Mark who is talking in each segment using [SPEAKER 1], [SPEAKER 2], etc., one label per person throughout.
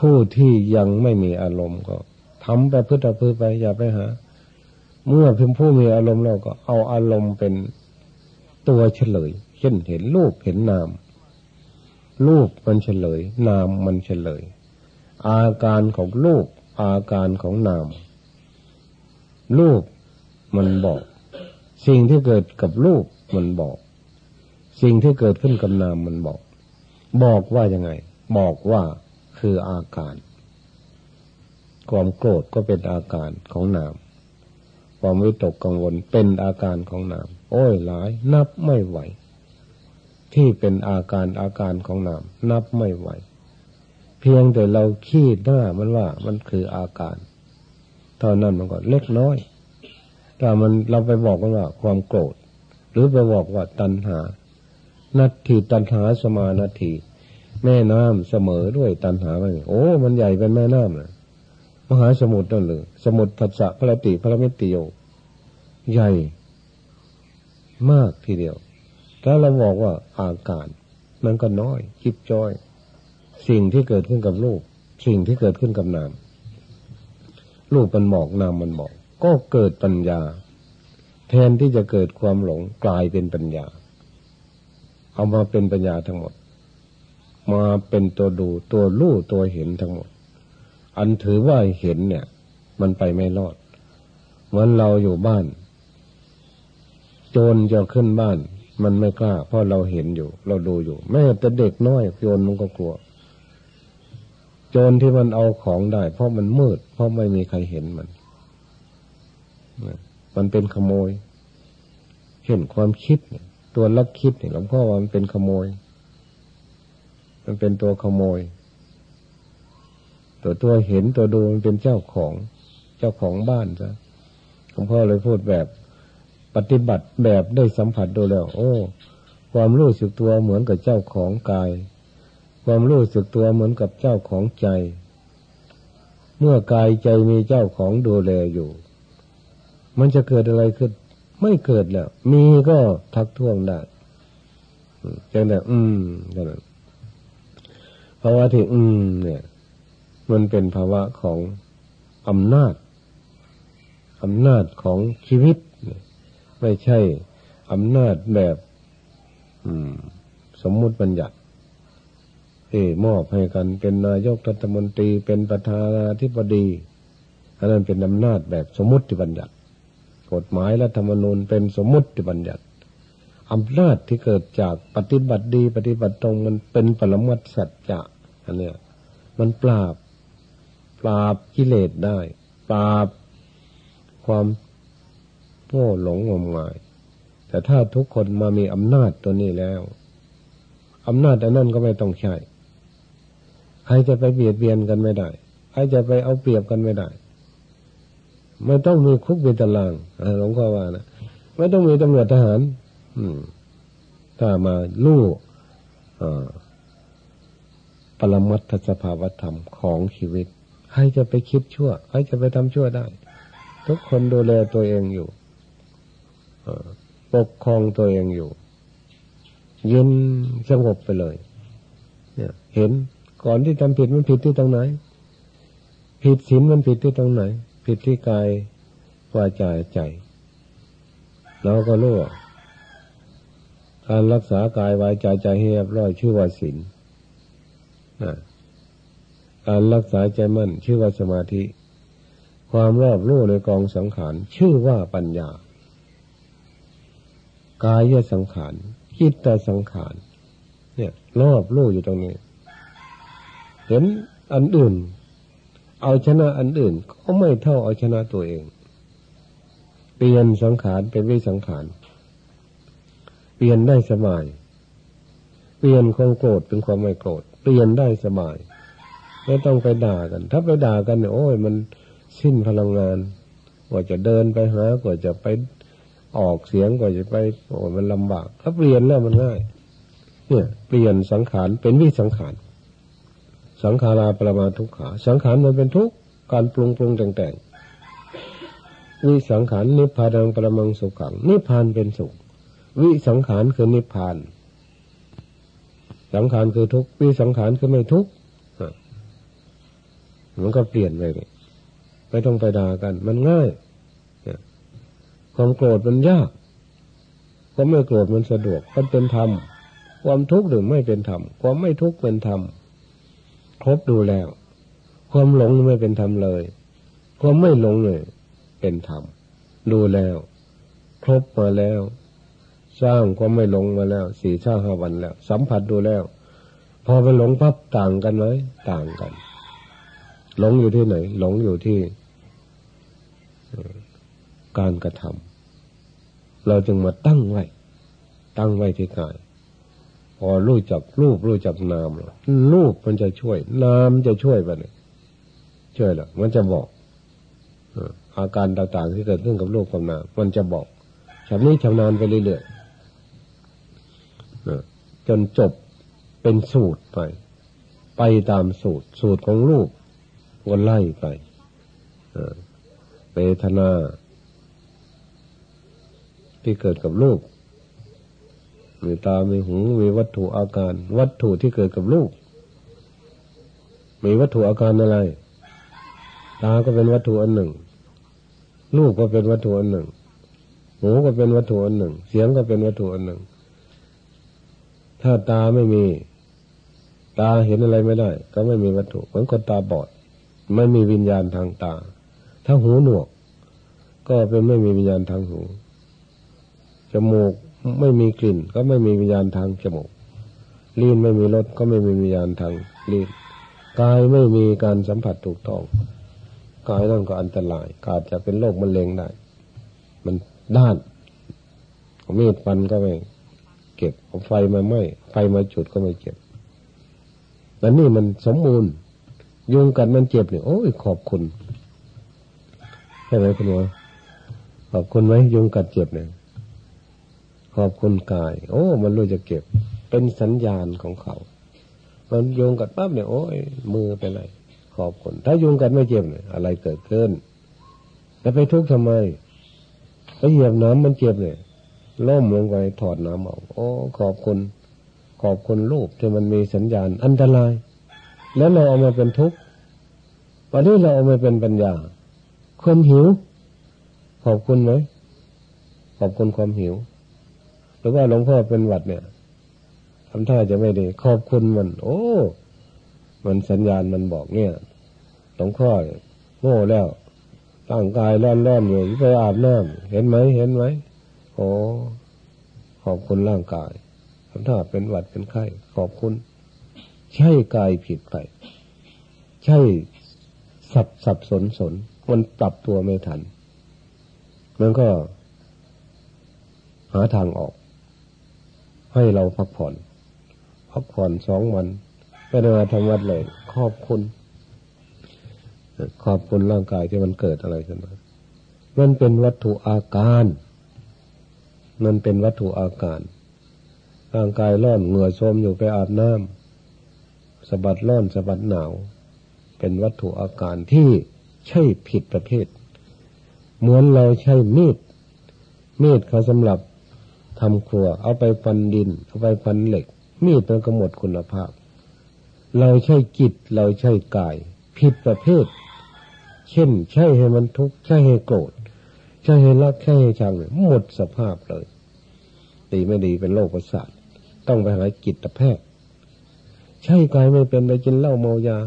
[SPEAKER 1] ผู้ที่ยังไม่มีอารมณ์ก็ทำไปพืชพืชไป อย่าไปหา เมื่อเพิมผู้มีอารมณ์เราก็เอาอารมณ์เป็นตัวเฉลย เช่นเห็นรูปเห็นนาม รูปมันเฉลย นามมันเฉลย อาการของรูป อาการของนาม รูปมันบอก สิ่งที่เกิดกับรูปมันบอก สิ่งที่เกิดขึ้นกับนามมันบอก บอกว่ายังไง บอกว่า คืออาการ ความโกรธก็เป็นอาการของนาม ความวิตกกังวลเป็นอาการของนาม โอ้ยหลาย นับไม่ไหว ที่เป็นอาการอาการของนาม นับไม่ไหว เพียงแต่เราคิดหน้ามันว่ามันคืออาการ เท่านั้นมันก็เล็กน้อยถ้ามันเราไปบอกว่าความโกรธ หรือไปบอกว่าตัณหา นัตถิตัณหาสมานาที แม่น้ำเสมอด้วยตันหาไปโอ้ มันใหญ่เป็นแม่น้ำนะมหาสมุทรนั่นเลยสมุทรทัศสะพระติพระมิติโยใหญ่ มากทีเดียวถ้าเราบอกว่าอาการมันก็น้อยจิบจ้อย สิ่งที่เกิดขึ้นกับลูกสิ่งที่เกิดขึ้นกับนามลูกมันบอกนามมันบอกก็เกิดปัญญา แทนที่จะเกิดความหลงกลายเป็นปัญญา เอามาเป็นปัญญาทั้งหมด มาเป็นตัวดูตัวรู้ตัวเห็นทั้งหมด อันถือว่าเห็นเนี่ย มันไปไม่รอดเหมือนเราอยู่บ้าน โจรจะขึ้นบ้าน มันไม่กล้า เพราะเราเห็นอยู่ เราดูอยู่ แม้แต่เด็กน้อยโจรมันก็กลัว โจรที่มันเอาของได้ เพราะมันมืด เพราะไม่มีใครเห็นมัน มันเป็นขโมย เห็นความคิดเนี่ยตัวลักคิดเนี่ยหลวงพ่อว่ามันเป็นขโมย มันเป็นตัวขโมย ตัวตัวเห็นตัวดูมันเป็นเจ้าของเจ้าของบ้านซะหลวงพ่อเลยพูดแบบปฏิบัติแบบได้สัมผัสดูแล้ว โอ้ ความรู้สึกตัวเหมือนกับเจ้าของกาย ความรู้สึกตัวเหมือนกับเจ้าของใจ เมื่อกายใจมีเจ้าของดูแลอยู่ มันจะเกิดอะไรขึ้น ไม่เกิดแล้ว มีก็ทักท้วงได้จังนั้นอืมจังนั้น ภาวะที่อืม เนี่ย มันเป็นภาวะของอำนาจอำนาจของชีวิต ไม่ใช่อำนาจแบบอืมสมมุติบัญญัติเอมอบให้กันเป็นนายกรัฐมนตรีเป็นประธานาธิบดีอันนั้นเป็นอำนาจแบบสมมติบัญญัติ กฎหมายรัฐธรรมนูญเป็นสมมติบัญญัติ อำนาจที่เกิดจากปฏิบัติดี ปฏิบัติตรงมันเป็นปรมัตสัจจะอันเนี้ยมันปราบ ปราบกิเลสได้ ปราบความโง่หลงงมงาย แต่ถ้าทุกคนมามีอำนาจตัวนี้แล้วอำนาจอันนั้นก็ไม่ต้องใช้ใครจะไปเบียดเบียนกันไม่ได้ใครจะไปเอาเปรียบกันไม่ได้ ไม่ต้องมีคุกมีตารางหลวงพ่อว่านะไม่ต้องมีตำรวจทหาร ถ้ามาลู่ปรมัตถสภาวธรรมของชีวิต ใครจะไปคิดชั่ว ใครจะไปทำชั่วได้ ทุกคนดูแลตัวเองอยู่ปกครองตัวเองอยู่เย็นสงบไปเลย เนี่ย เห็นก่อนที่ทำผิดมันผิดที่ตรงไหน ผิดศีลมันผิดที่ตรงไหน ผิดที่กายวาจาใจเราก็รู้ การรักษากายวายใจใจให้เรียบร้อยชื่อว่าศีลการรักษาใจมั่นชื่อว่าสมาธิ ความรอบรู้ในกองสังขารชื่อว่าปัญญา กายสังขารจิตตสังขารเนี่ยรอบรู้อยู่ตรงนี้ เห็นอันอื่น เอาชนะอันอื่น ก็ไม่เท่าเอาชนะตัวเอง เปลี่ยนสังขารเป็นวิสังขาร ปลี่ยนได้สบาย เปลี่ยนความโกรธเป็นความไม่โกรธ เปลี่ยนได้สบาย ไม่ต้องไปด่ากัน ถ้าไปด่ากันเนี่ยโอ้ยมันสิ้นพลังงาน กว่าจะเดินไปหากว่าจะไปออกเสียงกว่าจะไปโอ้ยมันลำบาก ถ้าเปลี่ยนแล้วมันง่าย เนี่ย เปลี่ยนสังขารเป็นวิสังขาร สังขาราปรมาทุกขา สังขารมันเป็นทุกการปรุงปรุงแต่งแต่งวิสังขารนิพพานังปรมังสุขังนิพพานเป็นสุข วิสังขารคือนิพพาน สังขารคือทุกวิสังขารคือไม่ทุกมันก็เปลี่ยนไปเลยไม่ต้องไปด่ากัน มันง่ายความโกรธมันยากความไม่โกรธมันสะดวกมันเป็นธรรมความทุกข์หรือไม่เป็นธรรมความไม่ทุกข์เป็นธรรมครบดูแล้ว ความหลงไม่เป็นธรรมเลย ความไม่หลงเลย เป็นธรรมดูแล้ว ครบมาแล้ว สร้างความไม่หลงมาแล้วสี่ชาห้าวันแล้ว สัมผัสดูแล้ว พอไปหลงปั๊บต่างกันไหมต่างกัน หลงอยู่ที่ไหน หลงอยู่ที่การกระทำเราจึงมาตั้งไว้ ตั้งไว้ที่กายพอรู้จักรูปรู้จักนามรูปมันจะช่วย นามจะช่วยไปเลยช่วยหรอมันจะบอกอาการต่างๆที่เกิดขึ้นกับรูปกับนามมันจะบอกชำนี้ชำนาญไปเรื่อยๆ จนจบเป็นสูตรไป ไปตามสูตร สูตรของรูปก็ไล่ไปเวทนา ที่เกิดกับรูปมีตา มีหู มีวัตถุอาการ วัตถุที่เกิดกับลูกมีวัตถุอาการอะไร ตา ก็เป็นวัตถุอันหนึ่งลูกก็เป็นวัตถุอันหนึ่ง หูก็เป็นวัตถุอันหนึ่ง เสียงก็เป็นวัตถุอันหนึ่ง ถ้าตาไม่มี ตาเห็นอะไรไม่ได้ ก็ไม่มีวัตถุเหมือนคนตาบอด ไม่มีวิญญาณทางตา ถ้าหูหนวก ก็เป็นไม่มีวิญญาณทางหู จมูกไม่มีกลิ่น ก็ไม่มีวิญญาณทางจมูกลิ้นไม่มีรสก็ไม่มีวิญญาณทางลิ้นกายไม่มีการสัมผัสถูกต้องกายนั่นก็อันตรายอาจจะเป็นโรคมะเร็งได้ มันด้านมีดฟันก็ไม่ เก็บเอาไฟมาไหม้ไฟมาจุดก็ไม่เก็บแต่นี่มันสมมูลยุงกัดมันเจ็บเนี่ยโอ้ยขอบคุณใช่ไหมคุณหมอขอบคุณไหมยุงกัดเจ็บเนี่ยขอบคุณกาย โอ้ มันรู้จะเก็บ เป็นสัญญาณของเขา มันโยงกัดปั๊บเนี่ยโอ้ยมือไปเลยขอบคุณ ถ้าโยงกัดไม่เจ็บเนี่ยอะไรเกิดขึ้นแล้วไปทุกข์ทำไมไปเหยียบน้ำมันเจ็บเนี่ย ล่มลงไปถอดน้ำออกโอ้ขอบคุณ ขอบคุณรูปที่มันมีสัญญาณอันตราย แล้วเราเอามาเป็นทุกข์วันนี้เราเอามาเป็นปัญญาความหิว ขอบคุณไหมขอบคุณความหิว หรือว่าหลวงพ่อเป็นหวัดเนี่ยทำท่าจะไม่ดี ขอบคุณมัน โอ้ มันสัญญาณมันบอกเนี่ยหลวงพ่อโง่แล้วร่างกายร้อนๆอยู่ไปอาบน้ำเห็นไหมเห็นไหม โอ้ขอบคุณร่างกายทำท่าเป็นหวัดเป็นไข้ ขอบคุณ ใช่กายผิดไป ใช่สับสับสนสน มันปรับตัวไม่ทัน มันก็ หาทางออก ให้เราพักผ่อน พักผ่อนสองวันไม่ได้มาทำวัดเลย ขอบคุณ ขอบคุณร่างกายที่มันเกิดอะไรขึ้นมา มันเป็นวัตถุอาการ มันเป็นวัตถุอาการร่างกายร้อนเหงื่อโซมอยู่ไปอาบน้ำสะบัดร้อนสะบัดหนาว เป็นวัตถุอาการที่ใช่ผิดประเภท เหมือนเราใช้มีด มีดเขาสำหรับทำครัว เอาไปฟันดิน เอาไปฟันเหล็ก มีดมันก็หมดคุณภาพ เราใช้จิตเราใช้กาย ผิดประเภท เช่น ใช่ให้มันทุกข์ใช่ให้โกรธ ใช่ให้รักใช่ให้ชังหมดสภาพเลยดีไม่ดีเป็นโรคประสาทต้องไปหาจิตแพทย์ ใช่กายไม่เป็นไปกินเหล้าเมายา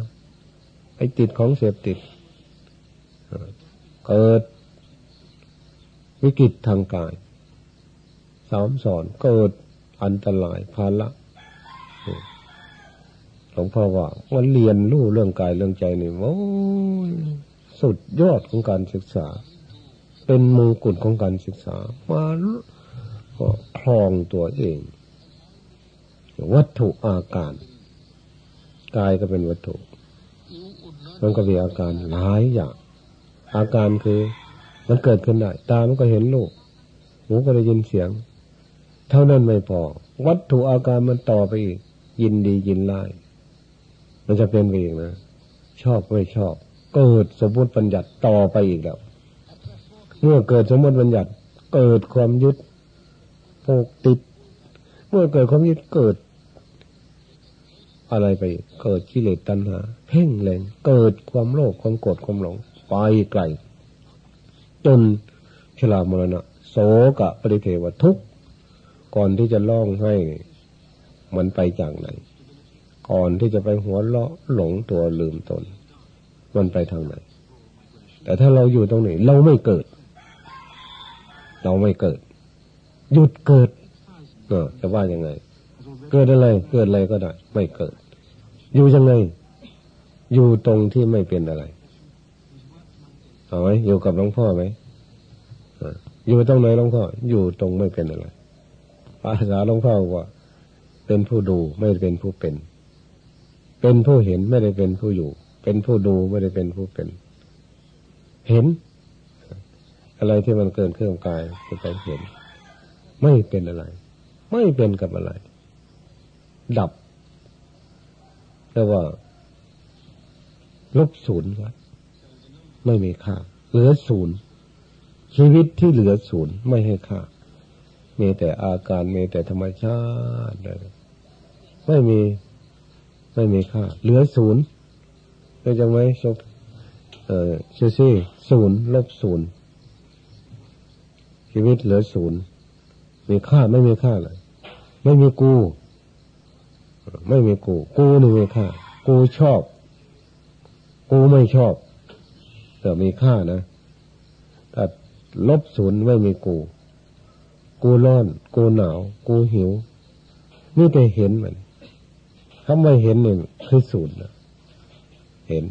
[SPEAKER 1] ไอติดของเสพติดเกิดวิกฤตทางกาย สามสอนเกิดอันตรายภาระหลวงพ่อว่าวันเรียนรู้เรื่องกายเรื่องใจนี่โอ้สุดยอดของการศึกษา เป็นมงกุฎของการศึกษามาก็คลองตัวเอง วัตถุอาการกายก็เป็นวัตถุ มันก็มีอาการหลายอย่าง อาการคือมันเกิดขึ้นได้ ตามันก็เห็นลูกหูก็ได้ยินเสียง เท่านั้นไม่พอ วัตถุอาการมันต่อไปอีก ยินดียินไล่มันจะเป็นไปอีกนะ ชอบไม่ชอบ เกิดสมมติปัญญัติต่อไปอีกแล้ว เมื่อเกิดสมมติปัญญัติ เกิดความยึดผูกติด เมื่อเกิดความยึดเกิด อะไรไปเกิดกิเลสตัณหา เพ่งแรงเกิดความโลภความโกรธความหลงไปไกลจนชรามรณะโสกะปริเทวทุกก่อนที่จะร้องให้มันไปจากไหน ก่อนที่จะไปหัวเลาะหลงตัวลืมตน มันไปทางไหน แต่ถ้าเราอยู่ตรงนี้เราไม่เกิด เราไม่เกิด หยุดเกิดเออจะว่ายังไง เกิดอะไร เกิดอะไรก็ได้ ไม่เกิด อยู่ยังไง อยู่ตรงที่ไม่เป็นอะไรเอาไหมอยู่กับหลวงพ่อไหมอยู่ตรงไหนหลวงพ่ออยู่ตรงไม่เป็นอะไรภาษาหลวงพ่อว่า เป็นผู้ดูไม่เป็นผู้เป็น เป็นผู้เห็นไม่ได้เป็นผู้อยู่ เป็นผู้ดูไม่ได้เป็นผู้เป็น เห็น อะไรที่มันเกินเครื่องกายจะไปเห็น ไม่เป็นอะไร ไม่เป็นกับอะไร ดับเรียกว่า ลบศูนย์ครับไม่มีค่า เหลือศูนย์ชีวิตที่เหลือศูนย์ไม่ให้ค่า มีแต่อาการมีแต่ธรรมชาติไม่มี ไม่มีค่า เหลือศูนย์เข้าใจไหมชกเอ่อซี่ศูนย์ลบศูนย์ ชีวิตเหลือศูนย์มีค่าไม่มีค่าเลย ไม่มีกู ไม่มีกู กูนี่มีค่า กูชอบ กูไม่ชอบ แต่มีค่านะแต่ลบศูนย์ไม่มีกู กูร้อน กูหนาว กูหิว นี่แต่เห็นมันถ้าไม่เห็นหนึ่งคือศูนย์นะเห็น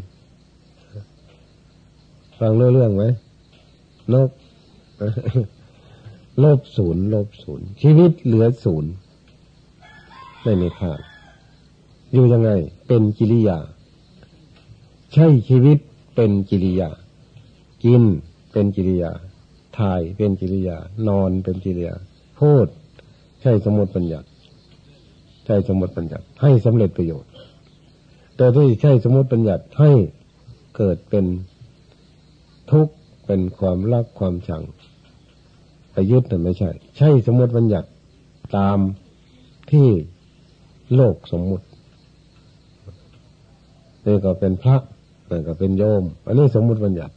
[SPEAKER 1] ฟังเรื่องไหมลบ ลบศูนย์ลบศูนย์ชีวิตเหลือศูนย์ไม่มีค่าอยู่ยังไง เป็นกิริยา ใช่ชีวิตเป็นกิริยา กินเป็นกิริยา ถ่ายเป็นกิริยา นอนเป็นกิริยาพูดใช่สมมติปัญญาใช่สมมติปัญญาให้สำเร็จประโยชน์ แต่ที่ใช่สมมติปัญญาให้เกิดเป็นทุกข์เป็นความรักความชัง ประยุทธ์แต่ไม่ใช่ ใช่สมมติปัญญาตามที่โลกสมมุตินี่ก็เป็นพระนี่ก็เป็นโยม อันนี้สมมุติบัญญัติ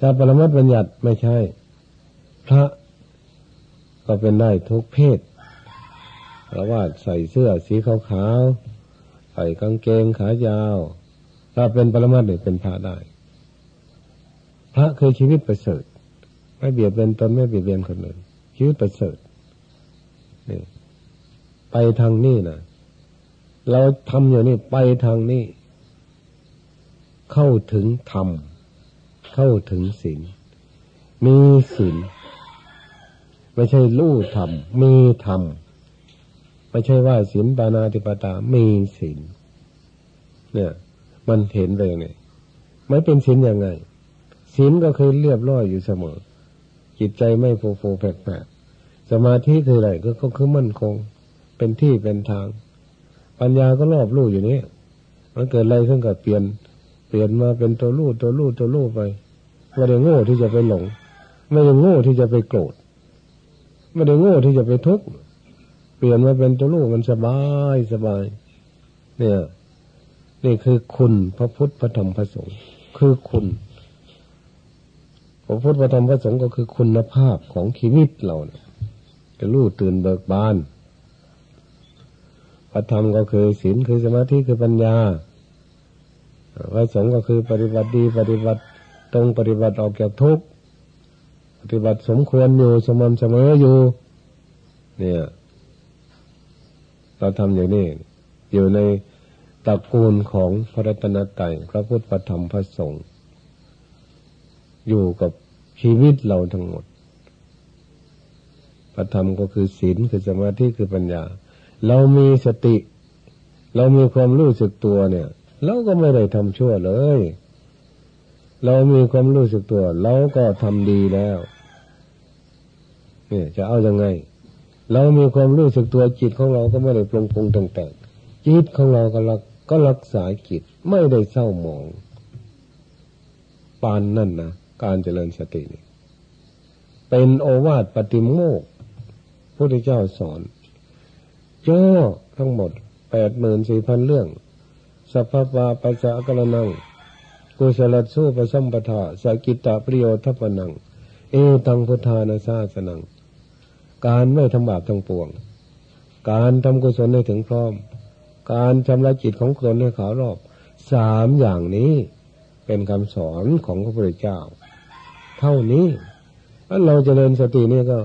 [SPEAKER 1] ถ้าปรมัตบัญญัติไม่ใช่ พระก็เป็นได้ทุกเพศเพราะว่าใส่เสื้อสีขาวๆใส่กางเกงขายาว ถ้าเป็นปรมัตเนี่ยเป็นพระได้ พระคือชีวิตประเสริฐ ไม่เบียดเบียนตนไม่เบียดเบียนคนอื่นชีวิตประเสริฐนี่ไปทางนี้นะเราทำอย่างนี้ไปทางนี้ เข้าถึงธรรมเข้าถึงศีลมีศีลไม่ใช่ลู่ธรรมมีธรรมไม่ใช่ว่าศีลปานาติปตามีศีลเนี่ย มันเห็นไปย่างนี้ไม่เป็นศีลยังไงศีลก็คือเรียบร้อยอยู่เสมอ จิตใจไม่โฟโฟแฝกสมาธิคืออะไรก็คือมั่นคง เป็นที่เป็นทาง ปัญญาก็รอบรู้อยู่นี้มันเกิดอะไรขึ้นกับเปลี่ยน เปลี่ยนมาเป็นตัวรู้ตัวรู้ตัวรู้ไปไม่ได้โง่ที่จะไปหลง ไม่ได้โง่ที่จะไปโกรธไม่ได้โง่ที่จะไปทุกข์เปลี่ยนมาเป็นตัวลูกมันสบายสบาย เนี่ย นี่คือคุณพระพุทธพระธรรมพระสงฆ์คือคุณ พระพุทธธรรมพระสงฆ์ก็คือคุณภาพของชีวิตเราเนี่ยจะรู้ตื่นเบิกบานพระธรรมก็คือศีลคือสมาธิคือปัญญาพระสงฆ์ก็คือปฏิบัติดีปฏิบัติตรงปฏิบัติออกจากทุกข์ปฏิบัติสมควรอยู่สม่ำเสมออยู่ เนี่ย เราทำอย่างนี้ อยู่ในตระกูลของพระรัตนตรัยพระพุทธธรรมพระสงฆ์ อยู่กับชีวิตเราทั้งหมดพระธรรมก็คือศีลคือสมาธิคือปัญญา เรามีสติ เรามีความรู้สึกตัวเนี่ย เราก็ไม่ได้ทำชั่วเลย เรามีความรู้สึกตัว เราก็ทำดีแล้วเนี่ยจะเอาอยัางไง เรามีความรู้สึกตัวจิตของเราก็ไม่ได้ปรุงปรุงแต่งๆจิตของเราก็รักก็รักษาจิตไม่ได้เศร้าหมอง ปานนั่นนะ การเจริญสตินี่เป็นโอวาทปฏิโมกพระพุทธเจ้าสอนย่อทั้งหมดแปดหมื่นสี่พันเรื่อง สัพพะปัสสะกะละนังกุศลสู้ประสัมปทาสกิตตปริโยทัปนัง เอตังพุทธานาซาสนัง การไม่ทำบาปทั้งปวง การทำกุศลให้ถึงพร้อม การชำระจิตของตนให้ขาวรอบ สามอย่างนี้เป็นคำสอนของพระพุทธเจ้า เท่านี้ถ้าเราจเจริญสตินี่ก็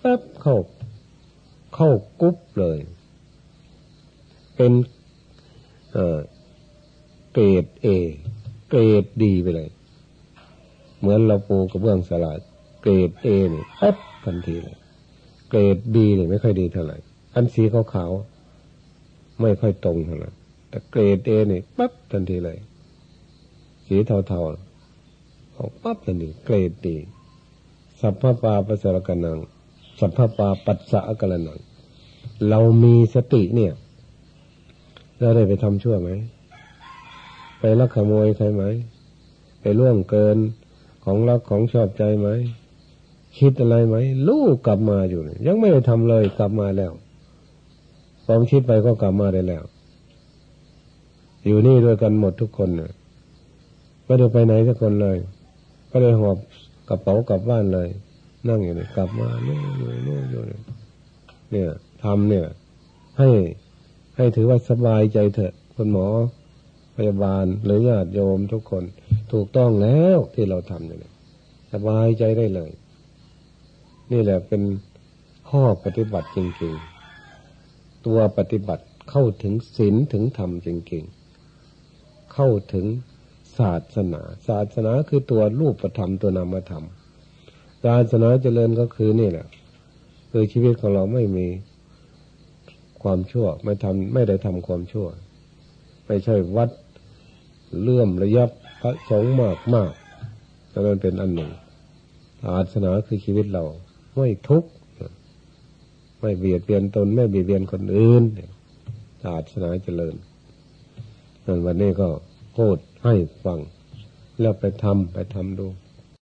[SPEAKER 1] แป๊บเข้า เข้ากุ๊บเลย เป็นเเกรดเอเกรดดีไปเลย เหมือนเราปูกระเบื้องสลาดเกรดเอนี่แป๊บทันทีเลยเกรดบีนี่ไม่ค่อยดีเท่าไหร่อันสีขาวๆไม่ค่อยตรงเท่าไหร่แต่เกรดเอนี่ปั๊บทันทีเลย สีเทาๆ ออกปั๊บทันทีเกรดดีสัพพปาปัสสะกนัง สัพพปาปัสสะกะนัง เรามีสติเนี่ยเราได้ไปทำชั่วไหม ไปลักขโมยใครไหม ไปล่วงเกินของรักของชอบใจไหม คิดอะไรไหม ลูกกลับมาอยู่ ยังไม่ได้ทำเลยกลับมาแล้วความคิดไปก็กลับมาได้แล้ว อยู่นี่ด้วยกันหมดทุกคนนะไม่ได้ไปไหนสักคนเลย ก็เลยหอบกระเป๋ากลับบ้านเลย นั่งอยู่นี่กลับมาโน่นโน่นโน่นโน่นเนี่ยทำเนี่ย ให้ให้ถือว่าสบายใจเถอะคุณหมอพยาบาลหรือญาติโยมทุกคน ถูกต้องแล้วที่เราทำเนี่ยสบายใจได้เลย นี่แหละเป็นข้อปฏิบัติจริงๆ ตัวปฏิบัติเข้าถึงศีลถึงธรรมจริงๆ เข้าถึง ศาสนา ศาสนาคือตัวรูปธรรมตัวนามธรรม ศาสนาเจริญก็คือนี่แหละคือชีวิตของเราไม่มีความชั่ว ไม่ทำไม่ได้ทำความชั่ว ไม่ใช่วัดเลื่อมระยับพระสงฆ์มากมากแต่มันเป็นอันหนึ่งศาสนาคือชีวิตเรา ไม่ทุกข์ไม่เบียดเบียนตน ไม่เบียดเบียนคนอื่นศาสนาเจริญวันนี้ก็พูด ให้ฟัง แล้วไปทำไปทำดู